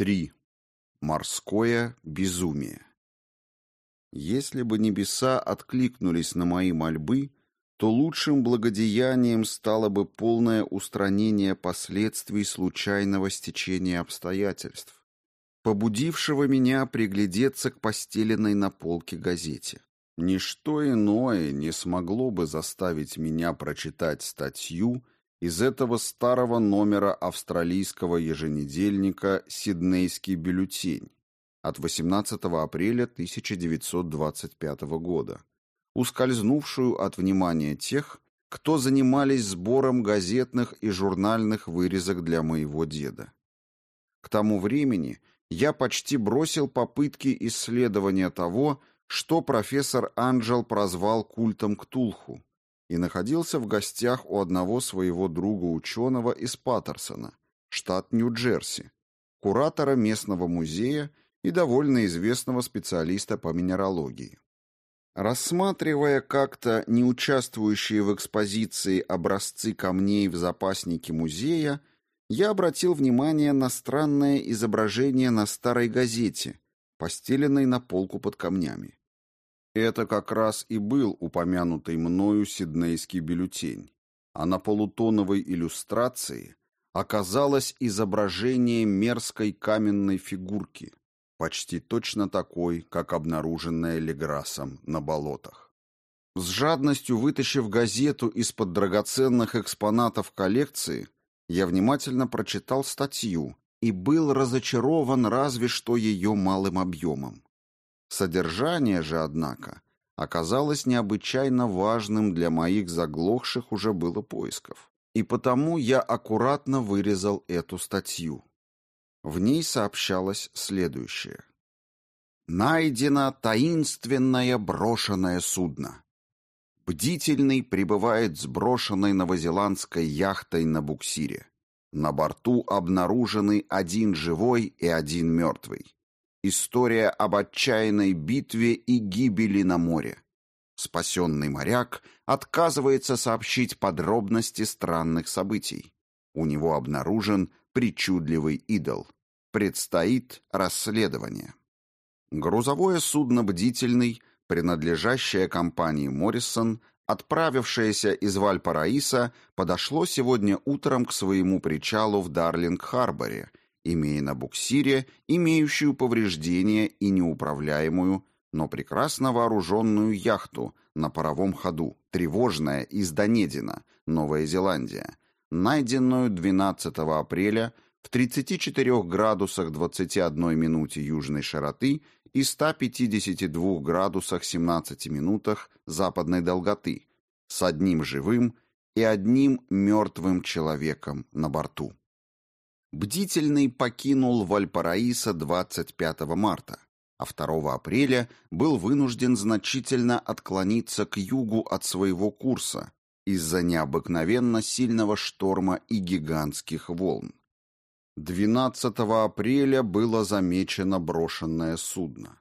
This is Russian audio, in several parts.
3. Морское безумие. Если бы небеса откликнулись на мои мольбы, то лучшим благодеянием стало бы полное устранение последствий случайного стечения обстоятельств, побудившего меня приглядеться к постеленной на полке газете. Ничто иное не смогло бы заставить меня прочитать статью из этого старого номера австралийского еженедельника «Сиднейский бюллетень» от 18 апреля 1925 года, ускользнувшую от внимания тех, кто занимались сбором газетных и журнальных вырезок для моего деда. К тому времени я почти бросил попытки исследования того, что профессор Анджел прозвал культом Ктулху, и находился в гостях у одного своего друга-ученого из Паттерсона, штат Нью-Джерси, куратора местного музея и довольно известного специалиста по минералогии. Рассматривая как-то не участвующие в экспозиции образцы камней в запаснике музея, я обратил внимание на странное изображение на старой газете, постеленной на полку под камнями. Это как раз и был упомянутый мною сиднейский бюллетень, а на полутоновой иллюстрации оказалось изображение мерзкой каменной фигурки, почти точно такой, как обнаруженная Леграсом на болотах. С жадностью вытащив газету из-под драгоценных экспонатов коллекции, я внимательно прочитал статью и был разочарован разве что ее малым объемом. Содержание же, однако, оказалось необычайно важным для моих заглохших уже было поисков. И потому я аккуратно вырезал эту статью. В ней сообщалось следующее. Найдено таинственное брошенное судно. Бдительный прибывает с брошенной новозеландской яхтой на буксире. На борту обнаружены один живой и один мертвый. История об отчаянной битве и гибели на море. Спасенный моряк отказывается сообщить подробности странных событий. У него обнаружен причудливый идол. Предстоит расследование. Грузовое судно «Бдительный», принадлежащее компании «Моррисон», отправившееся из Вальпараиса, подошло сегодня утром к своему причалу в Дарлинг-Харборе имея на буксире имеющую повреждения и неуправляемую, но прекрасно вооруженную яхту на паровом ходу, тревожная из Донедина, Новая Зеландия, найденную 12 апреля в 34 градусах 21 минуте южной широты и 152 градусах 17 минутах западной долготы, с одним живым и одним мертвым человеком на борту. Бдительный покинул Вальпараисо 25 марта, а 2 апреля был вынужден значительно отклониться к югу от своего курса из-за необыкновенно сильного шторма и гигантских волн. 12 апреля было замечено брошенное судно.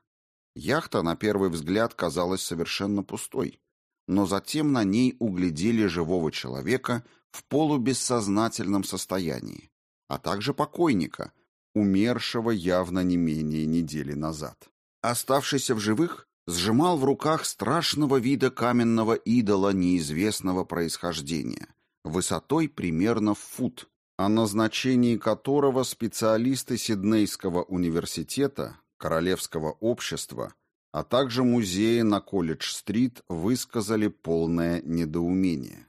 Яхта на первый взгляд казалась совершенно пустой, но затем на ней углядели живого человека в полубессознательном состоянии а также покойника, умершего явно не менее недели назад. Оставшийся в живых сжимал в руках страшного вида каменного идола неизвестного происхождения, высотой примерно в фут, о назначении которого специалисты Сиднейского университета, Королевского общества, а также музея на Колледж-стрит высказали полное недоумение.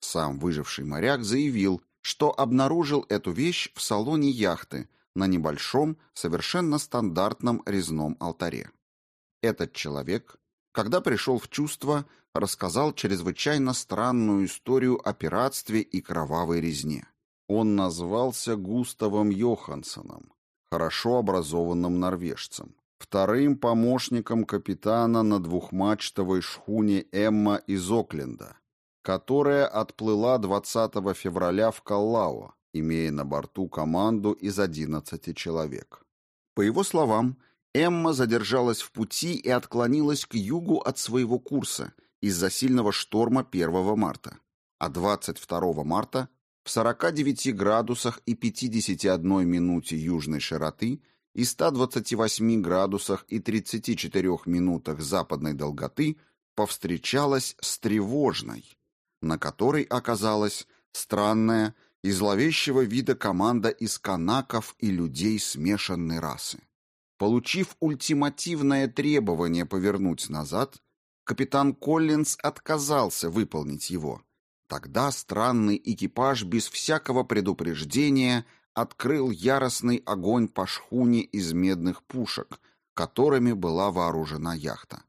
Сам выживший моряк заявил, что обнаружил эту вещь в салоне яхты на небольшом, совершенно стандартном резном алтаре. Этот человек, когда пришел в чувство, рассказал чрезвычайно странную историю о пиратстве и кровавой резне. Он назвался Густавом Йохансsoном, хорошо образованным норвежцем, вторым помощником капитана на двухмачтовой шхуне Эмма из Окленда, которая отплыла 20 февраля в Каллао, имея на борту команду из 11 человек. По его словам, Эмма задержалась в пути и отклонилась к югу от своего курса из-за сильного шторма 1 марта, а 22 марта в 49 градусах и 51 минуте южной широты и 128 градусах и 34 минутах западной долготы повстречалась с тревожной, на которой оказалась странная и зловещего вида команда из канаков и людей смешанной расы. Получив ультимативное требование повернуть назад, капитан Коллинз отказался выполнить его. Тогда странный экипаж без всякого предупреждения открыл яростный огонь по шхуне из медных пушек, которыми была вооружена яхта.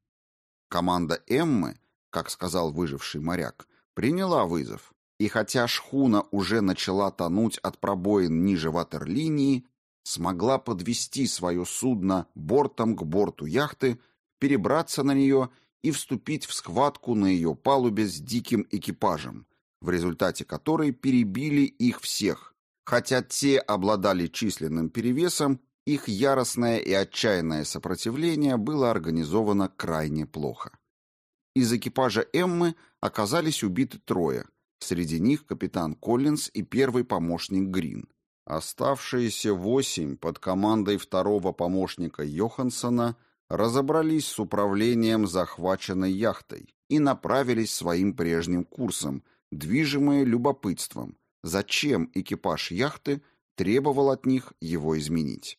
Команда Эммы, как сказал выживший моряк, приняла вызов, и хотя шхуна уже начала тонуть от пробоин ниже ватерлинии, смогла подвести свое судно бортом к борту яхты, перебраться на нее и вступить в схватку на ее палубе с диким экипажем, в результате которой перебили их всех, хотя те обладали численным перевесом, их яростное и отчаянное сопротивление было организовано крайне плохо. Из экипажа Эммы оказались убиты трое, среди них капитан Коллинз и первый помощник Грин. Оставшиеся восемь под командой второго помощника Йоханссона разобрались с управлением захваченной яхтой и направились своим прежним курсом, движимые любопытством, зачем экипаж яхты требовал от них его изменить.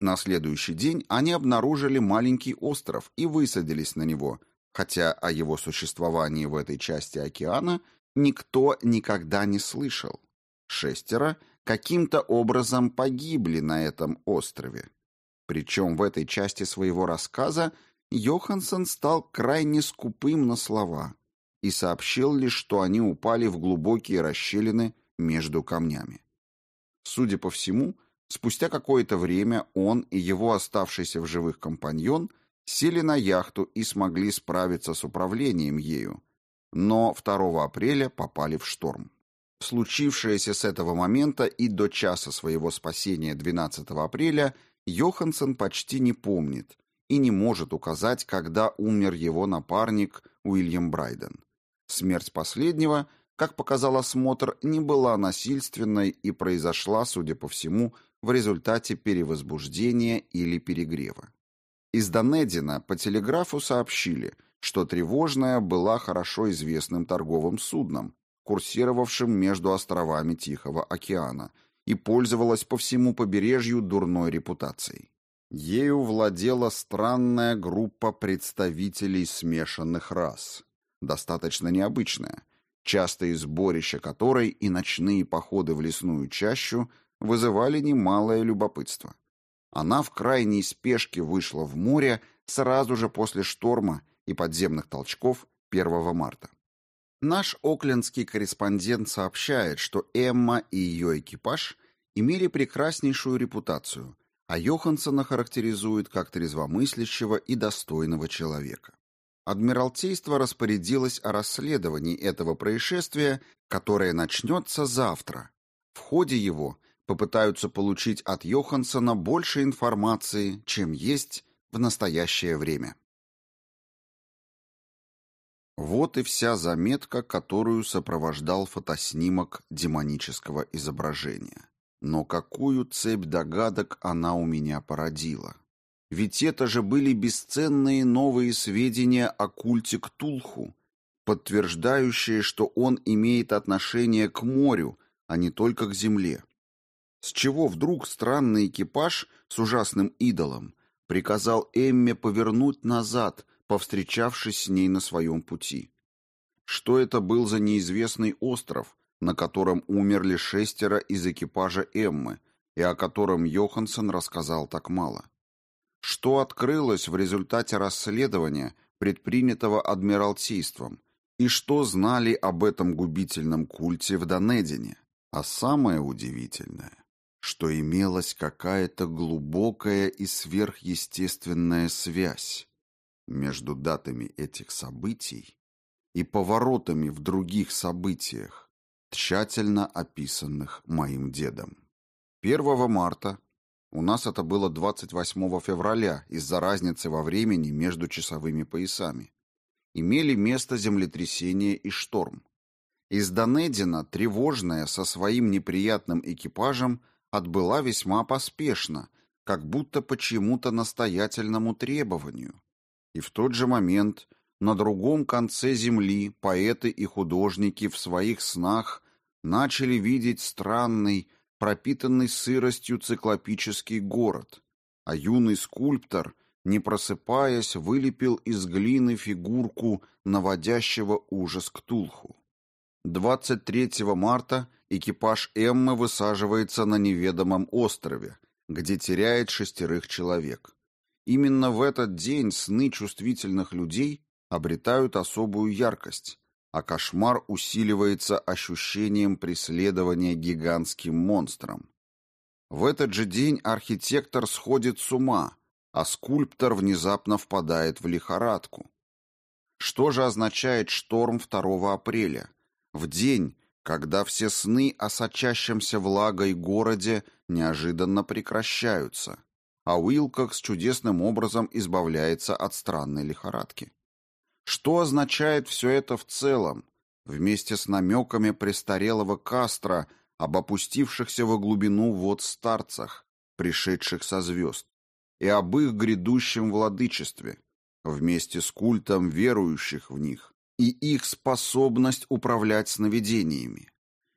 На следующий день они обнаружили маленький остров и высадились на него, хотя о его существовании в этой части океана никто никогда не слышал. Шестеро каким-то образом погибли на этом острове. Причем в этой части своего рассказа Йоханссон стал крайне скупым на слова и сообщил лишь, что они упали в глубокие расщелины между камнями. Судя по всему, спустя какое-то время он и его оставшийся в живых компаньон сели на яхту и смогли справиться с управлением ею, но 2 апреля попали в шторм. Случившееся с этого момента и до часа своего спасения 12 апреля Йоханссон почти не помнит и не может указать, когда умер его напарник Уильям Брайден. Смерть последнего – как показал осмотр, не была насильственной и произошла, судя по всему, в результате перевозбуждения или перегрева. Из Донедина по телеграфу сообщили, что тревожная была хорошо известным торговым судном, курсировавшим между островами Тихого океана, и пользовалась по всему побережью дурной репутацией. Ею владела странная группа представителей смешанных рас, достаточно необычная – частые сборища которой и ночные походы в лесную чащу вызывали немалое любопытство. Она в крайней спешке вышла в море сразу же после шторма и подземных толчков 1 марта. Наш оклендский корреспондент сообщает, что Эмма и ее экипаж имели прекраснейшую репутацию, а Йоханссона характеризует как трезвомыслящего и достойного человека. Адмиралтейство распорядилось о расследовании этого происшествия, которое начнется завтра. В ходе его попытаются получить от Йоханссона больше информации, чем есть в настоящее время. Вот и вся заметка, которую сопровождал фотоснимок демонического изображения. Но какую цепь догадок она у меня породила? Ведь это же были бесценные новые сведения о культе Ктулху, подтверждающие, что он имеет отношение к морю, а не только к земле. С чего вдруг странный экипаж с ужасным идолом приказал Эмме повернуть назад, повстречавшись с ней на своем пути? Что это был за неизвестный остров, на котором умерли шестеро из экипажа Эммы, и о котором Йоханссон рассказал так мало? Что открылось в результате расследования, предпринятого Адмиралтейством, и что знали об этом губительном культе в Донедине? А самое удивительное, что имелась какая-то глубокая и сверхъестественная связь между датами этих событий и поворотами в других событиях, тщательно описанных моим дедом. 1 марта у нас это было 28 февраля из-за разницы во времени между часовыми поясами. Имели место землетрясение и шторм. Из Донедина, тревожная, со своим неприятным экипажем, отбыла весьма поспешно, как будто по чему-то настоятельному требованию. И в тот же момент на другом конце земли поэты и художники в своих снах начали видеть странный, пропитанный сыростью циклопический город, а юный скульптор, не просыпаясь, вылепил из глины фигурку наводящего ужас Ктулху. 23 марта экипаж Эммы высаживается на неведомом острове, где теряет шестерых человек. Именно в этот день сны чувствительных людей обретают особую яркость, а кошмар усиливается ощущением преследования гигантским монстром. В этот же день архитектор сходит с ума, а скульптор внезапно впадает в лихорадку. Что же означает шторм 2 апреля, в день, когда все сны о сочащемся влагой городе неожиданно прекращаются, а Уилкокс чудесным образом избавляется от странной лихорадки? Что означает все это в целом, вместе с намеками престарелого Кастро об опустившихся во глубину вод старцах, пришедших со звезд, и об их грядущем владычестве, вместе с культом верующих в них, и их способность управлять сновидениями.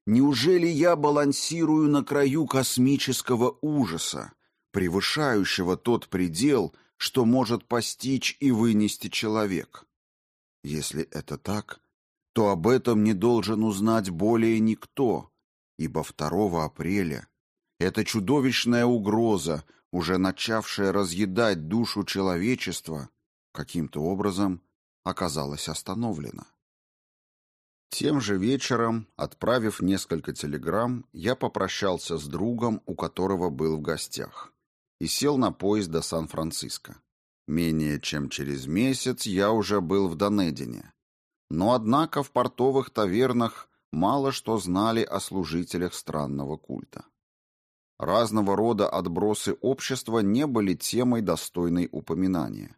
Неужели я балансирую на краю космического ужаса, превышающего тот предел, что может постичь и вынести человек? Если это так, то об этом не должен узнать более никто, ибо 2 апреля эта чудовищная угроза, уже начавшая разъедать душу человечества, каким-то образом оказалась остановлена. Тем же вечером, отправив несколько телеграмм, я попрощался с другом, у которого был в гостях, и сел на поезд до Сан-Франциско. Менее чем через месяц я уже был в Донедине. Но, однако, в портовых тавернах мало что знали о служителях странного культа. Разного рода отбросы общества не были темой, достойной упоминания.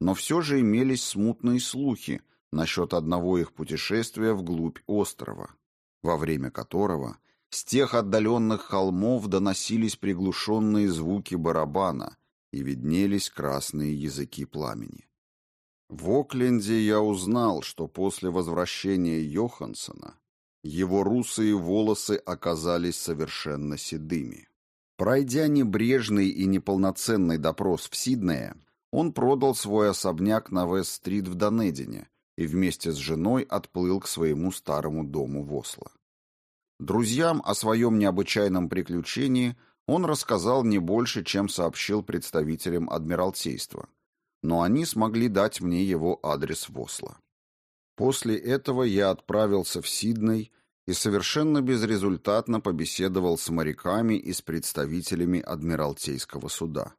Но все же имелись смутные слухи насчет одного их путешествия вглубь острова, во время которого с тех отдаленных холмов доносились приглушенные звуки барабана — и виднелись красные языки пламени. В Окленде я узнал, что после возвращения Йохансона его русые волосы оказались совершенно седыми. Пройдя небрежный и неполноценный допрос в Сиднее, он продал свой особняк на Вест-стрит в Донедине и вместе с женой отплыл к своему старому дому в Осло. Друзьям о своем необычайном приключении – он рассказал не больше, чем сообщил представителям Адмиралтейства, но они смогли дать мне его адрес в Осло. После этого я отправился в Сидней и совершенно безрезультатно побеседовал с моряками и с представителями Адмиралтейского суда.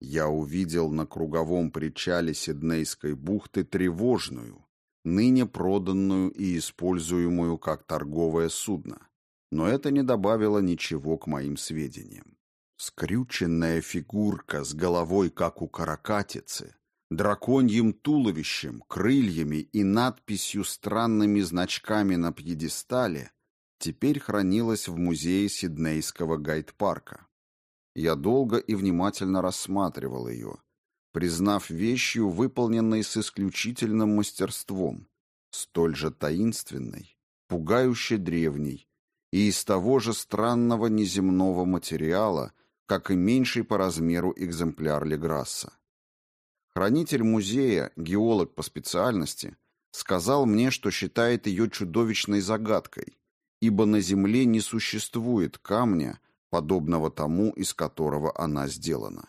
Я увидел на круговом причале Сиднейской бухты тревожную, ныне проданную и используемую как торговое судно но это не добавило ничего к моим сведениям. Скрюченная фигурка с головой, как у каракатицы, драконьим туловищем, крыльями и надписью странными значками на пьедестале теперь хранилась в музее Сиднейского гайд-парка. Я долго и внимательно рассматривал ее, признав вещью, выполненной с исключительным мастерством, столь же таинственной, пугающе древней, и из того же странного неземного материала, как и меньший по размеру экземпляр Леграсса. Хранитель музея, геолог по специальности, сказал мне, что считает ее чудовищной загадкой, ибо на Земле не существует камня, подобного тому, из которого она сделана.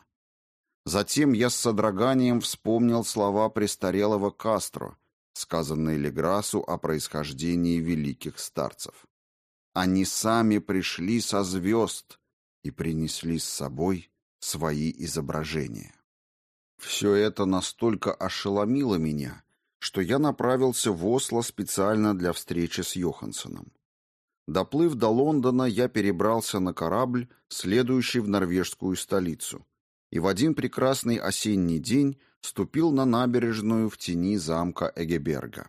Затем я с содроганием вспомнил слова престарелого Кастро, сказанные Леграсу о происхождении великих старцев. Они сами пришли со звезд и принесли с собой свои изображения. Все это настолько ошеломило меня, что я направился в Осло специально для встречи с Йохансsoном. Доплыв до Лондона, я перебрался на корабль, следующий в норвежскую столицу, и в один прекрасный осенний день ступил на набережную в тени замка Эгеберга.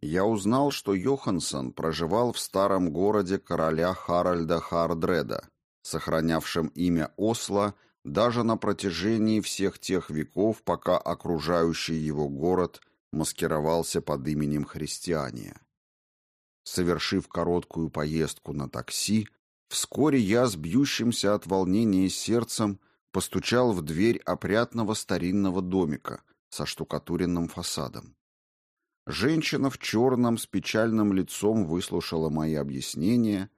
я узнал, что Йоханссон проживал в старом городе короля Харальда Хардреда, сохранявшем имя Осло даже на протяжении всех тех веков, пока окружающий его город маскировался под именем Христиания. Совершив короткую поездку на такси, вскоре я с бьющимся от волнения сердцем постучал в дверь опрятного старинного домика со штукатуренным фасадом. Женщина в черном с печальным лицом выслушала мои объяснения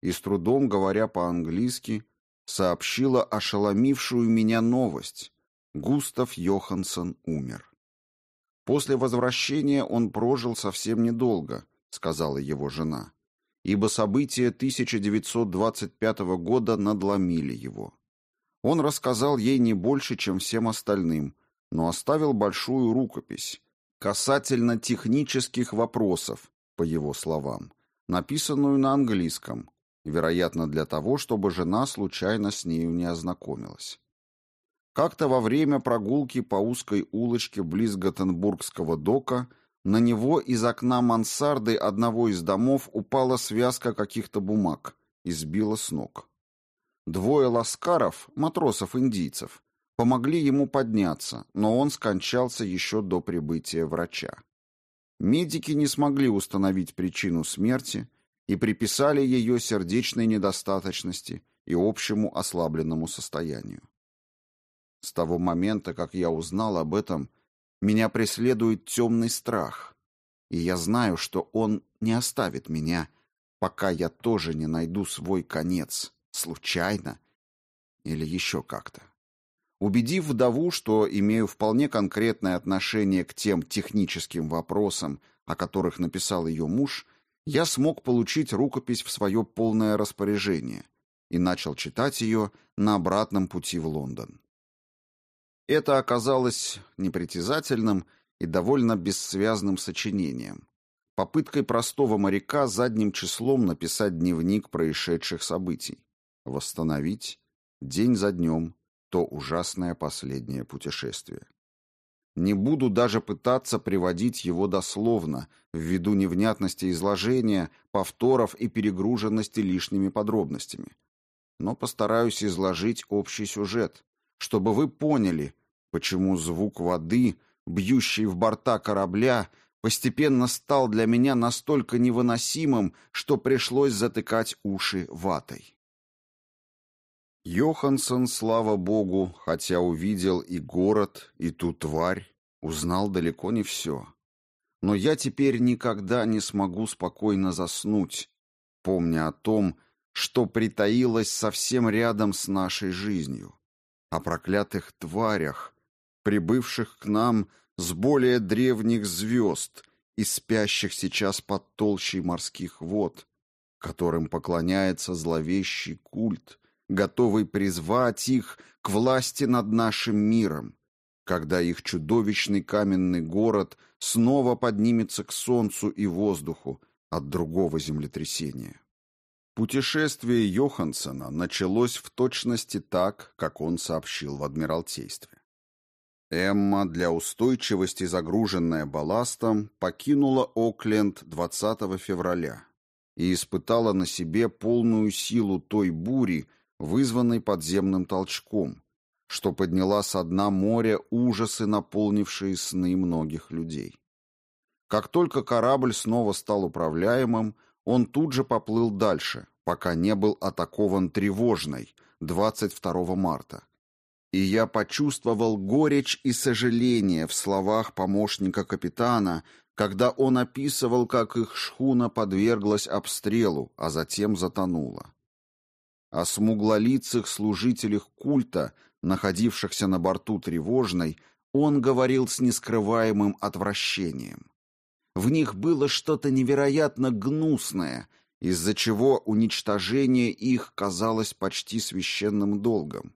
и, с трудом говоря по-английски, сообщила ошеломившую меня новость. Густав Йоханссон умер. После возвращения он прожил совсем недолго, сказала его жена, ибо события 1925 года надломили его. Он рассказал ей не больше, чем всем остальным, но оставил большую рукопись, касательно технических вопросов, по его словам, написанную на английском, вероятно, для того, чтобы жена случайно с нею не ознакомилась. Как-то во время прогулки по узкой улочке близ Готенбургского дока на него из окна мансарды одного из домов упала связка каких-то бумаг и сбила с ног. Двое ласкаров, матросов-индийцев, помогли ему подняться, но он скончался еще до прибытия врача. Медики не смогли установить причину смерти и приписали ее сердечной недостаточности и общему ослабленному состоянию. С того момента, как я узнал об этом, меня преследует темный страх, и я знаю, что он не оставит меня, пока я тоже не найду свой конец, случайно или еще как-то. Убедив вдову, что имею вполне конкретное отношение к тем техническим вопросам, о которых написал ее муж, я смог получить рукопись в свое полное распоряжение и начал читать ее на обратном пути в Лондон. Это оказалось непритязательным и довольно бессвязным сочинением, попыткой простого моряка задним числом написать дневник происшедших событий, восстановить день за днем то ужасное последнее путешествие. Не буду даже пытаться приводить его дословно, ввиду невнятности изложения, повторов и перегруженности лишними подробностями. Но постараюсь изложить общий сюжет, чтобы вы поняли, почему звук воды, бьющий в борта корабля, постепенно стал для меня настолько невыносимым, что пришлось затыкать уши ватой. Йоханссон, слава богу, хотя увидел и город, и ту тварь, узнал далеко не все. Но я теперь никогда не смогу спокойно заснуть, помня о том, что притаилось совсем рядом с нашей жизнью, о проклятых тварях, прибывших к нам с более древних звезд и спящих сейчас под толщей морских вод, которым поклоняется зловещий культ, готовый призвать их к власти над нашим миром, когда их чудовищный каменный город снова поднимется к солнцу и воздуху от другого землетрясения. Путешествие Йохансена началось в точности так, как он сообщил в Адмиралтействе. Эмма, для устойчивости загруженная балластом, покинула Окленд 20 февраля и испытала на себе полную силу той бури, вызванной подземным толчком, что подняла со дна моря ужасы, наполнившие сны многих людей. Как только корабль снова стал управляемым, он тут же поплыл дальше, пока не был атакован тревожной 22 марта. И я почувствовал горечь и сожаление в словах помощника капитана, когда он описывал, как их шхуна подверглась обстрелу, а затем затонула. О смуглолицых служителях культа, находившихся на борту тревожной, он говорил с нескрываемым отвращением. В них было что-то невероятно гнусное, из-за чего уничтожение их казалось почти священным долгом.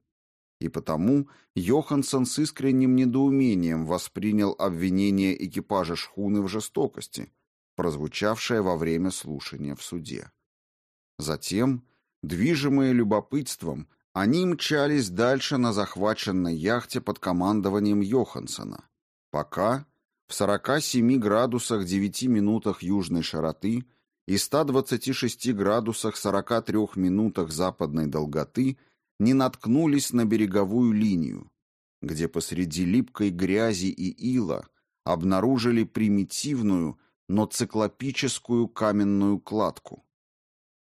И потому Йоханссон с искренним недоумением воспринял обвинение экипажа шхуны в жестокости, прозвучавшее во время слушания в суде. Затем Движимые любопытством, они мчались дальше на захваченной яхте под командованием Йоханссона, пока, в 47 градусах 9 минутах южной широты и 126 градусах 43 минутах западной долготы не наткнулись на береговую линию, где посреди липкой грязи и ила обнаружили примитивную, но циклопическую каменную кладку.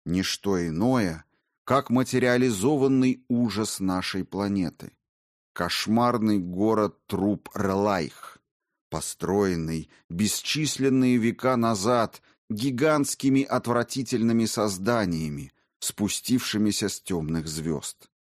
Ничто иное, как материализованный ужас нашей планеты. Кошмарный город труп Релайх, построенный бесчисленные века назад гигантскими отвратительными созданиями, спустившимися с темных звезд.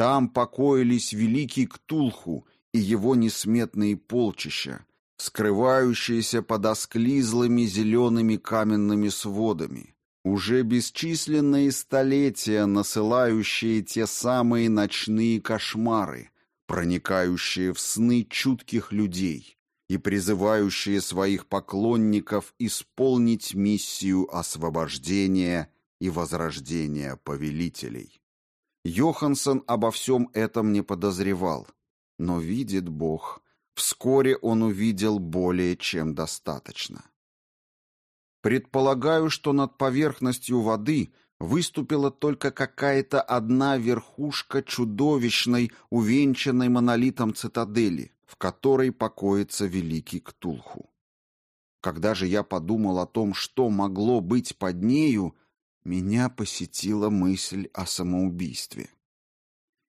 Там покоились великий Ктулху и его несметные полчища, скрывающиеся под осклизлыми зелеными каменными сводами, уже бесчисленные столетия насылающие те самые ночные кошмары, проникающие в сны чутких людей и призывающие своих поклонников исполнить миссию освобождения и возрождения повелителей. Йоханссон обо всем этом не подозревал, но видит Бог, вскоре он увидел более чем достаточно. Предполагаю, что над поверхностью воды выступила только какая-то одна верхушка чудовищной, увенчанной монолитом цитадели, в которой покоится великий Ктулху. Когда же я подумал о том, что могло быть под нею, меня посетила мысль о самоубийстве.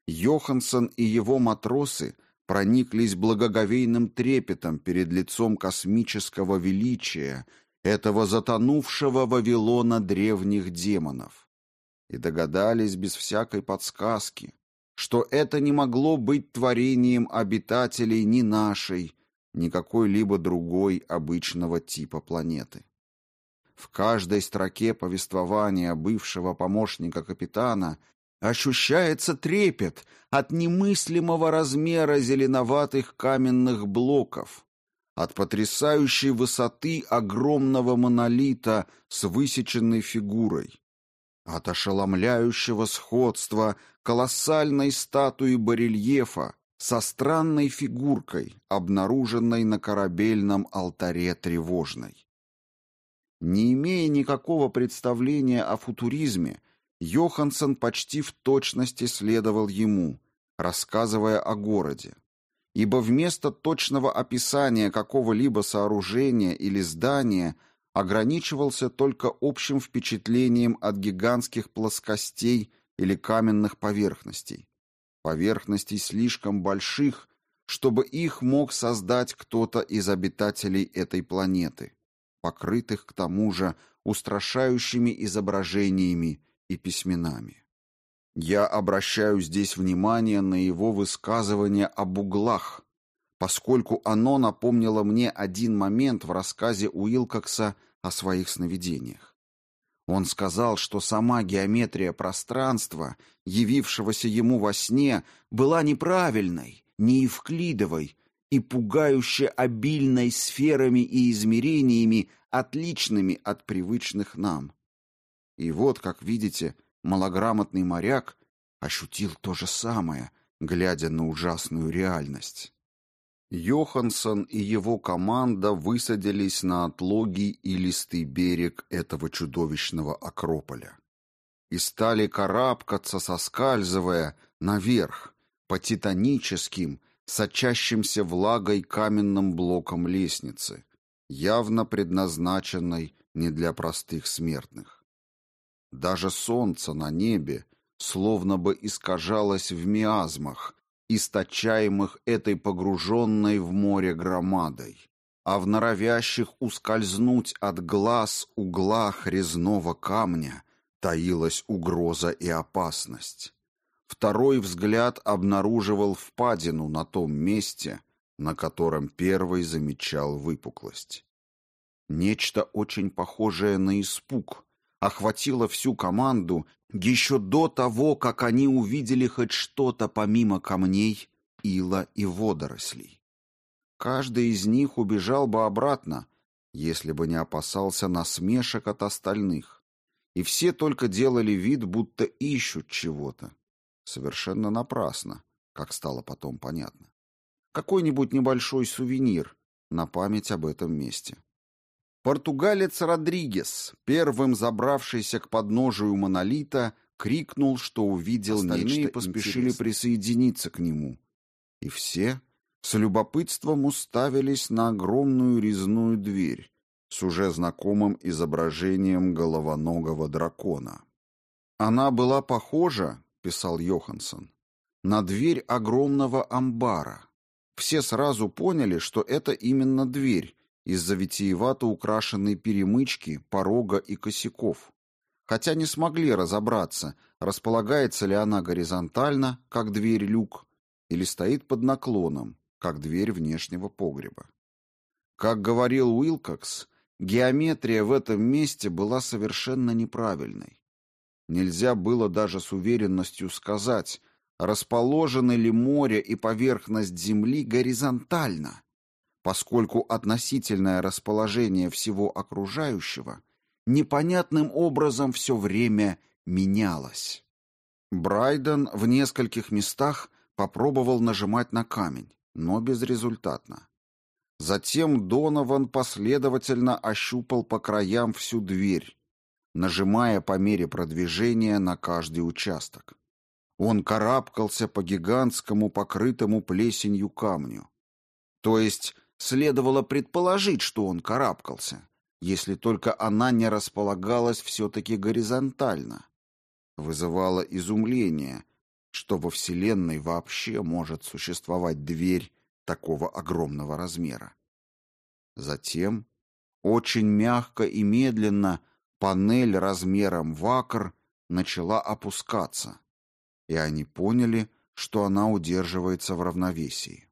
Йоханссон и его матросы прониклись благоговейным трепетом перед лицом космического величия, этого затонувшего Вавилона древних демонов, и догадались без всякой подсказки, что это не могло быть творением обитателей ни нашей, ни какой-либо другой обычного типа планеты. В каждой строке повествования бывшего помощника капитана ощущается трепет от немыслимого размера зеленоватых каменных блоков, от потрясающей высоты огромного монолита с высеченной фигурой, от ошеломляющего сходства колоссальной статуи барельефа со странной фигуркой, обнаруженной на корабельном алтаре тревожной. Не имея никакого представления о футуризме, Йоханссон почти в точности следовал ему, рассказывая о городе. Ибо вместо точного описания какого-либо сооружения или здания ограничивался только общим впечатлением от гигантских плоскостей или каменных поверхностей. Поверхностей слишком больших, чтобы их мог создать кто-то из обитателей этой планеты покрытых к тому же устрашающими изображениями и письменами. Я обращаю здесь внимание на его высказывание об углах, поскольку оно напомнило мне один момент в рассказе Уилкокса о своих сновидениях. Он сказал, что сама геометрия пространства, явившегося ему во сне, была неправильной, не евклидовой, и пугающе обильной сферами и измерениями, отличными от привычных нам. И вот, как видите, малограмотный моряк ощутил то же самое, глядя на ужасную реальность. Йоханссон и его команда высадились на отлогий и листый берег этого чудовищного акрополя и стали карабкаться, соскальзывая наверх по титаническим, сочащимся влагой каменным блоком лестницы, явно предназначенной не для простых смертных. Даже солнце на небе словно бы искажалось в миазмах, источаемых этой погруженной в море громадой, а в норовящих ускользнуть от глаз углах резного камня таилась угроза и опасность. Второй взгляд обнаруживал впадину на том месте, на котором первый замечал выпуклость. Нечто очень похожее на испуг охватило всю команду еще до того, как они увидели хоть что-то помимо камней, ила и водорослей. Каждый из них убежал бы обратно, если бы не опасался насмешек от остальных. И все только делали вид, будто ищут чего-то. Совершенно напрасно, как стало потом понятно. Какой-нибудь небольшой сувенир, на память об этом месте. Португалец Родригес, первым забравшийся к подножию монолита, крикнул, что увидел Остальные нечто поспешили интересное. присоединиться к нему. И все с любопытством уставились на огромную резную дверь с уже знакомым изображением головоногого дракона. Она была похожа, писал Йоханссон, на дверь огромного амбара. Все сразу поняли, что это именно дверь из-за витиевато украшенной перемычки, порога и косяков, хотя не смогли разобраться, располагается ли она горизонтально, как дверь-люк, или стоит под наклоном, как дверь внешнего погреба. Как говорил Уилкокс, геометрия в этом месте была совершенно неправильной. Нельзя было даже с уверенностью сказать, расположены ли море и поверхность Земли горизонтально, поскольку относительное расположение всего окружающего непонятным образом все время менялось. Брайден в нескольких местах попробовал нажимать на камень, но безрезультатно. Затем Донован последовательно ощупал по краям всю дверь, нажимая по мере продвижения на каждый участок. Он карабкался по гигантскому покрытому плесенью камню. То есть следовало предположить, что он карабкался, если только она не располагалась все-таки горизонтально. Вызывало изумление, что во Вселенной вообще может существовать дверь такого огромного размера. Затем, очень мягко и медленно, панель размером в акр начала опускаться, и они поняли, что она удерживается в равновесии.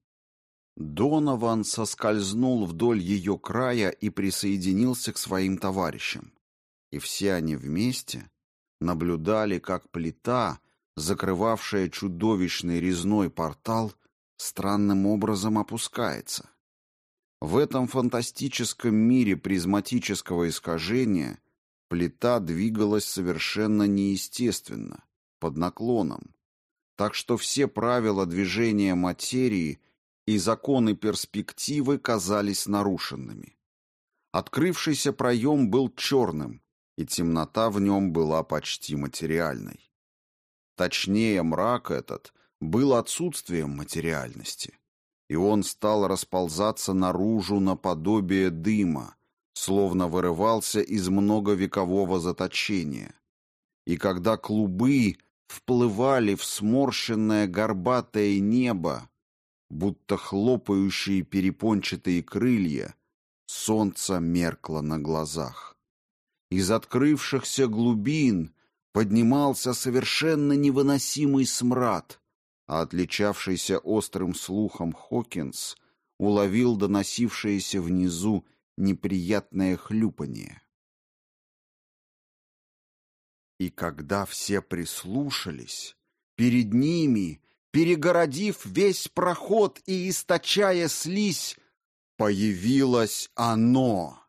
Донован соскользнул вдоль ее края и присоединился к своим товарищам. И все они вместе наблюдали, как плита, закрывавшая чудовищный резной портал, странным образом опускается. В этом фантастическом мире призматического искажения плита двигалась совершенно неестественно, под наклоном, так что все правила движения материи и законы перспективы казались нарушенными. Открывшийся проем был черным, и темнота в нем была почти материальной. Точнее, мрак этот был отсутствием материальности, и он стал расползаться наружу наподобие дыма, словно вырывался из многовекового заточения. И когда клубы вплывали в сморщенное горбатое небо, будто хлопающие перепончатые крылья, солнце меркло на глазах. Из открывшихся глубин поднимался совершенно невыносимый смрад, а отличавшийся острым слухом Хокинс уловил доносившееся внизу неприятное хлюпанье. И когда все прислушались, перед ними перегородив весь проход и источая слизь, появилось оно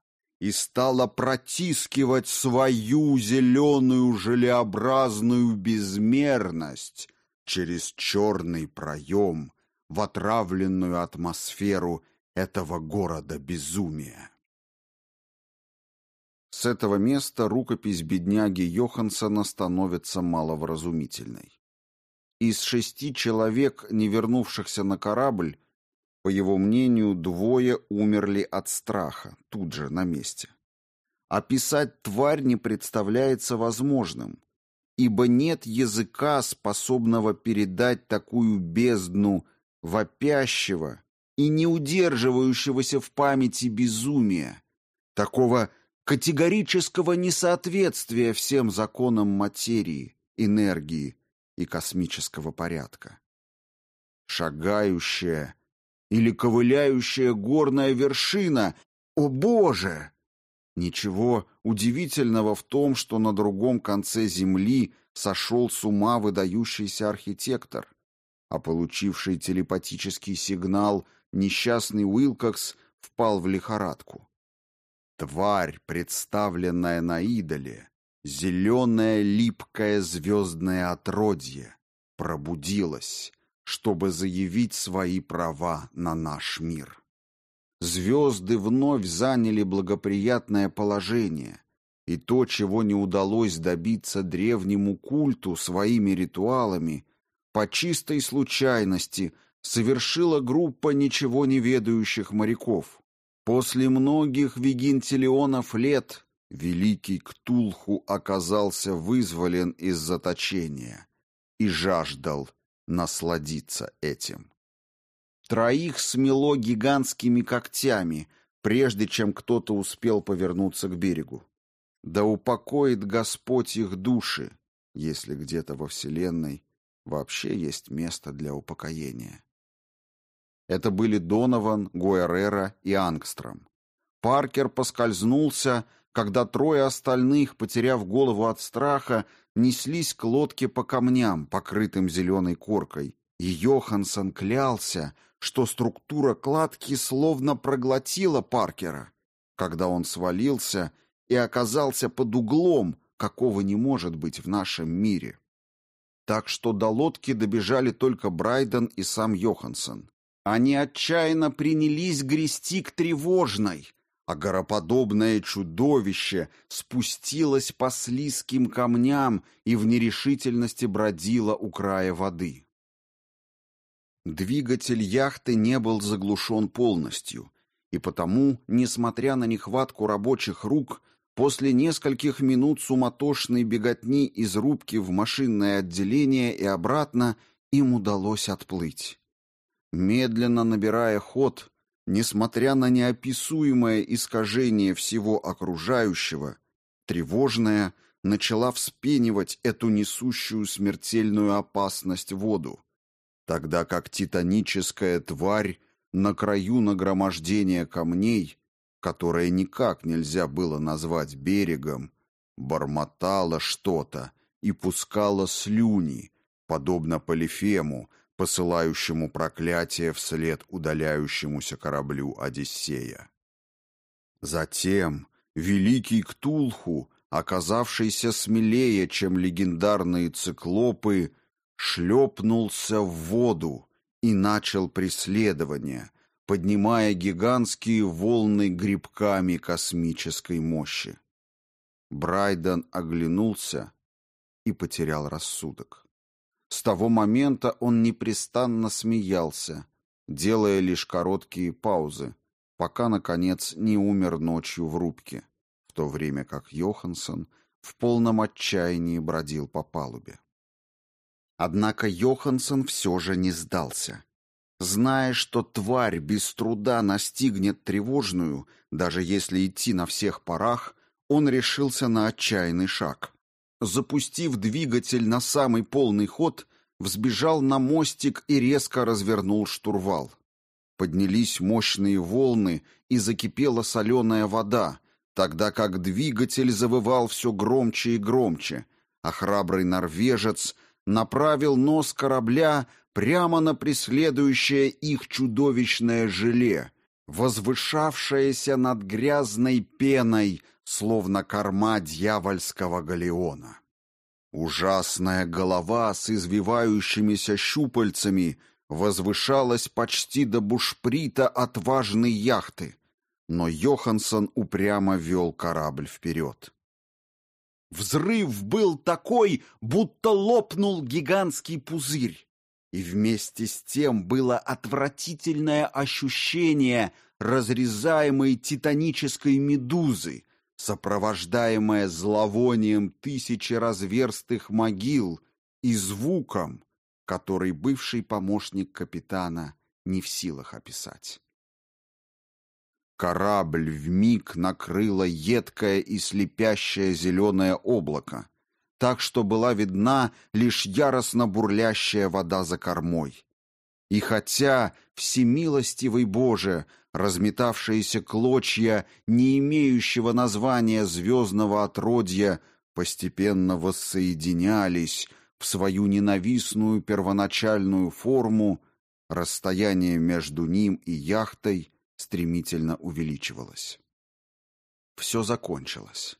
и стало протискивать свою зеленую желеобразную безмерность через черный проем в отравленную атмосферу этого города безумия. С этого места рукопись бедняги Йохансона становится маловразумительной. Из шести человек, не вернувшихся на корабль, по его мнению, двое умерли от страха, тут же, на месте. Описать тварь не представляется возможным, ибо нет языка, способного передать такую бездну вопящего и не удерживающегося в памяти безумия, такого категорического несоответствия всем законам материи, энергии, и космического порядка. Шагающая или ковыляющая горная вершина, о боже! Ничего удивительного в том, что на другом конце Земли сошел с ума выдающийся архитектор, а получивший телепатический сигнал несчастный Уилкокс впал в лихорадку. Тварь, представленная на идоле, Зеленое липкое звездное отродье пробудилось, чтобы заявить свои права на наш мир. звезды вновь заняли благоприятное положение, и то, чего не удалось добиться древнему культу своими ритуалами, по чистой случайности совершила группа ничего не ведающих моряков. После многих вигинтиллионов лет великий Ктулху оказался вызволен из заточения и жаждал насладиться этим. Троих смело гигантскими когтями, прежде чем кто-то успел повернуться к берегу. Да упокоит Господь их души, если где-то во Вселенной вообще есть место для упокоения. Это были Донован, Гуэрера и Ангстром. Паркер поскользнулся, когда трое остальных, потеряв голову от страха, неслись к лодке по камням, покрытым зеленой коркой, и Йоханссон клялся, что структура кладки словно проглотила Паркера, когда он свалился и оказался под углом, какого не может быть в нашем мире. Так что до лодки добежали только Брайден и сам Йоханссон. Они отчаянно принялись грести к тревожной, а гороподобное чудовище спустилось по слизким камням и в нерешительности бродило у края воды. Двигатель яхты не был заглушен полностью, и потому, несмотря на нехватку рабочих рук, после нескольких минут суматошной беготни из рубки в машинное отделение и обратно им удалось отплыть. Медленно набирая ход, несмотря на неописуемое искажение всего окружающего, тревожная начала вспенивать эту несущую смертельную опасность воду, тогда как титаническая тварь на краю нагромождения камней, которое никак нельзя было назвать берегом, бормотала что-то и пускала слюни, подобно Полифему, посылающему проклятие вслед удаляющемуся кораблю Одиссея. Затем великий Ктулху, оказавшийся смелее, чем легендарные циклопы, шлепнулся в воду и начал преследование, поднимая гигантские волны грибками космической мощи. Брайден оглянулся и потерял рассудок. С того момента он непрестанно смеялся, делая лишь короткие паузы, пока, наконец, не умер ночью в рубке, в то время как Йоханссон в полном отчаянии бродил по палубе. Однако Йоханссон все же не сдался. Зная, что тварь без труда настигнет тревожную, даже если идти на всех парах, он решился на отчаянный шаг. Запустив двигатель на самый полный ход, взбежал на мостик и резко развернул штурвал. Поднялись мощные волны и закипела соленая вода, тогда как двигатель завывал все громче и громче, а храбрый норвежец — направил нос корабля прямо на преследующее их чудовищное желе, возвышавшееся над грязной пеной, словно корма дьявольского галеона. Ужасная голова с извивающимися щупальцами возвышалась почти до бушприта отважной яхты, но Йоханссон упрямо вел корабль вперед. Взрыв был такой, будто лопнул гигантский пузырь. И вместе с тем было отвратительное ощущение разрезаемой титанической медузы, сопровождаемое зловонием тысячи разверстых могил и звуком, который бывший помощник капитана не в силах описать. Корабль вмиг накрыло едкое и слепящее зеленое облако, так что была видна лишь яростно бурлящая вода за кормой. И хотя, всемилостивый Боже, разметавшиеся клочья, не имеющего названия звездного отродья, постепенно воссоединялись в свою ненавистную первоначальную форму, расстояние между ним и яхтой стремительно увеличивалось. Все закончилось.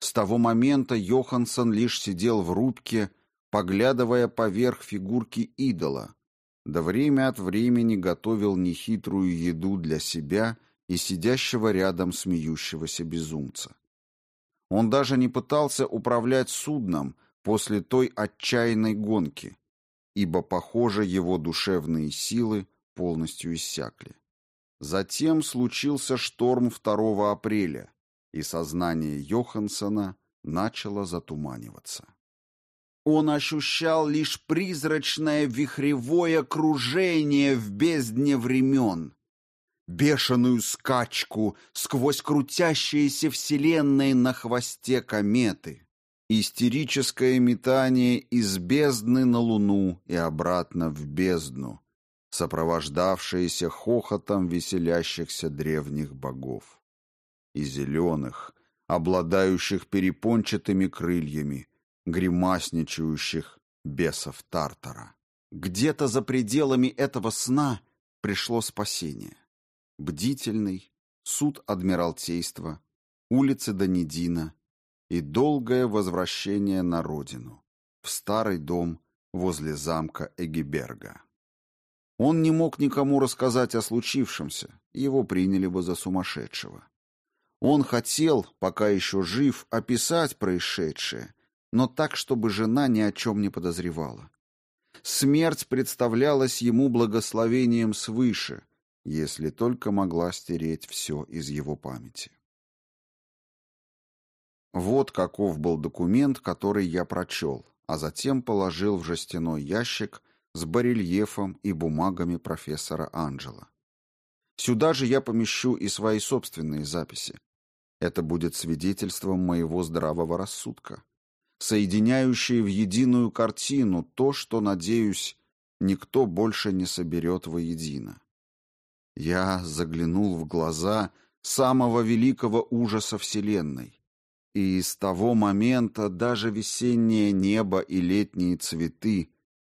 С того момента Йоханссон лишь сидел в рубке, поглядывая поверх фигурки идола, да время от времени готовил нехитрую еду для себя и сидящего рядом смеющегося безумца. Он даже не пытался управлять судном после той отчаянной гонки, ибо, похоже, его душевные силы полностью иссякли. Затем случился шторм 2 апреля, и сознание Йоханссона начало затуманиваться. Он ощущал лишь призрачное вихревое кружение в бездне времен, бешеную скачку сквозь крутящиеся вселенные на хвосте кометы, истерическое метание из бездны на луну и обратно в бездну, сопровождавшееся хохотом веселящихся древних богов. И зеленых, обладающих перепончатыми крыльями, гримасничающих бесов Тартара. Где-то за пределами этого сна пришло спасение. Бдительный, суд Адмиралтейства, улицы Данидина и долгое возвращение на родину, в старый дом возле замка Эгиберга. Он не мог никому рассказать о случившемся, его приняли бы за сумасшедшего. Он хотел, пока еще жив, описать происшедшее, но так, чтобы жена ни о чем не подозревала. Смерть представлялась ему благословением свыше, если только могла стереть все из его памяти. Вот каков был документ, который я прочел, а затем положил в жестяной ящик с барельефом и бумагами профессора Анджела. Сюда же я помещу и свои собственные записи. Это будет свидетельством моего здравого рассудка, соединяющее в единую картину то, что, надеюсь, никто больше не соберет воедино. Я заглянул в глаза самого великого ужаса Вселенной, и с того момента даже весеннее небо и летние цветы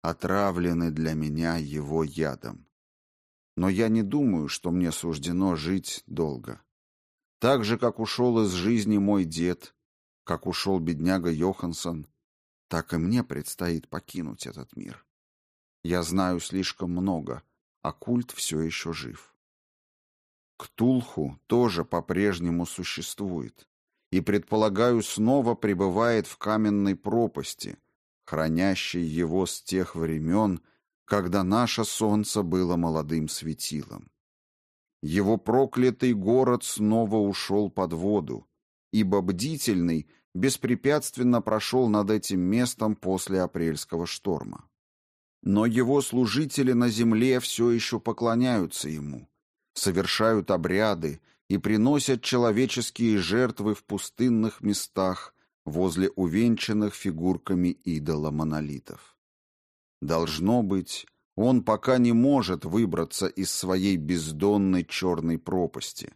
отравлены для меня его ядом. Но я не думаю, что мне суждено жить долго. Так же, как ушел из жизни мой дед, как ушел бедняга Йоханссон, так и мне предстоит покинуть этот мир. Я знаю слишком много, а культ все еще жив. Ктулху тоже по-прежнему существует и, предполагаю, снова пребывает в каменной пропасти, хранящей его с тех времен, когда наше солнце было молодым светилом. Его проклятый город снова ушел под воду, ибо бдительный беспрепятственно прошел над этим местом после апрельского шторма. Но его служители на земле все еще поклоняются ему, совершают обряды и приносят человеческие жертвы в пустынных местах, возле увенчанных фигурками идола монолитов. Должно быть, он пока не может выбраться из своей бездонной черной пропасти.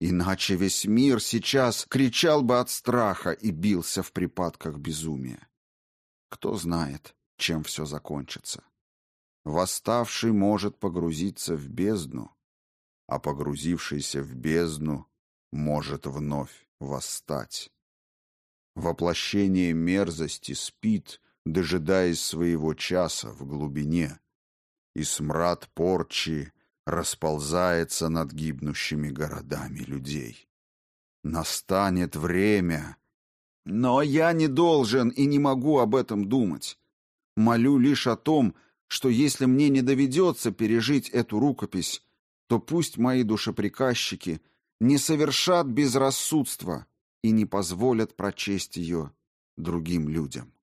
Иначе весь мир сейчас кричал бы от страха и бился в припадках безумия. Кто знает, чем все закончится. Восставший может погрузиться в бездну, а погрузившийся в бездну может вновь восстать. Воплощение мерзости спит, дожидаясь своего часа в глубине, и смрад порчи расползается над гибнущими городами людей. Настанет время. Но я не должен и не могу об этом думать. Молю лишь о том, что если мне не доведется пережить эту рукопись, то пусть мои душеприказчики не совершат безрассудства, и не позволят прочесть ее другим людям.